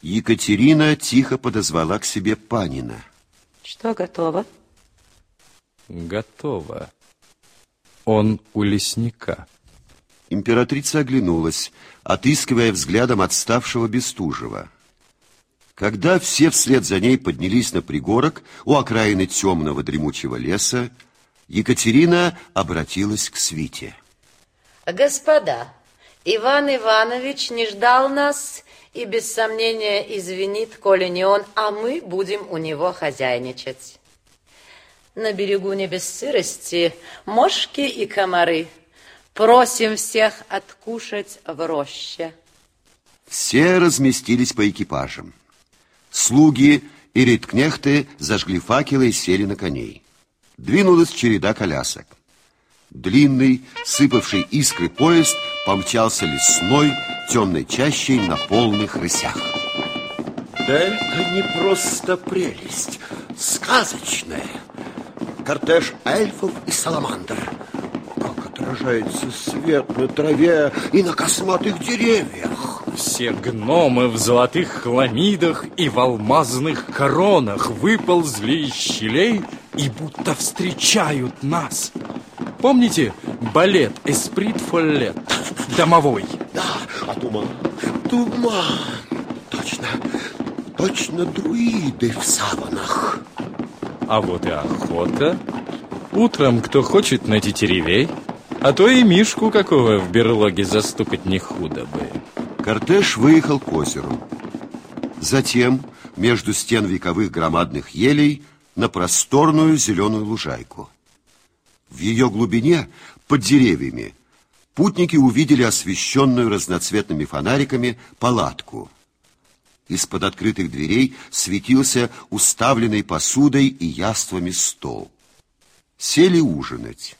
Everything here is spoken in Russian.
Екатерина тихо подозвала к себе Панина. Что готово? Готово. Он у лесника. Императрица оглянулась, отыскивая взглядом отставшего Бестужева. Когда все вслед за ней поднялись на пригорок у окраины темного дремучего леса, Екатерина обратилась к свите. Господа, Иван Иванович не ждал нас и без сомнения извинит, коли не он, а мы будем у него хозяйничать. На берегу не без сырости мошки и комары. Просим всех откушать в роще. Все разместились по экипажам. Слуги и риткнехты зажгли факелы и сели на коней. Двинулась череда колясок. Длинный, сыпавший искры поезд помчался лесной, темной чащей на полных рысях. Да это не просто прелесть, сказочная. Кортеж эльфов и саламандр. Как отражается свет на траве и на косматых деревьях. Все гномы в золотых хламидах и в алмазных коронах выползли из щелей и будто встречают нас. Помните балет «Эсприт Фоллет» домовой? Да, а туман, туман. Точно, точно друиды в саванах. А вот и охота. Утром кто хочет на тетеревей, а то и мишку какого в берлоге застукать не худо бы. Кортеж выехал к озеру. Затем между стен вековых громадных елей на просторную зеленую лужайку. В ее глубине, под деревьями, путники увидели освещенную разноцветными фонариками палатку. Из-под открытых дверей светился уставленный посудой и яствами стол. Сели ужинать.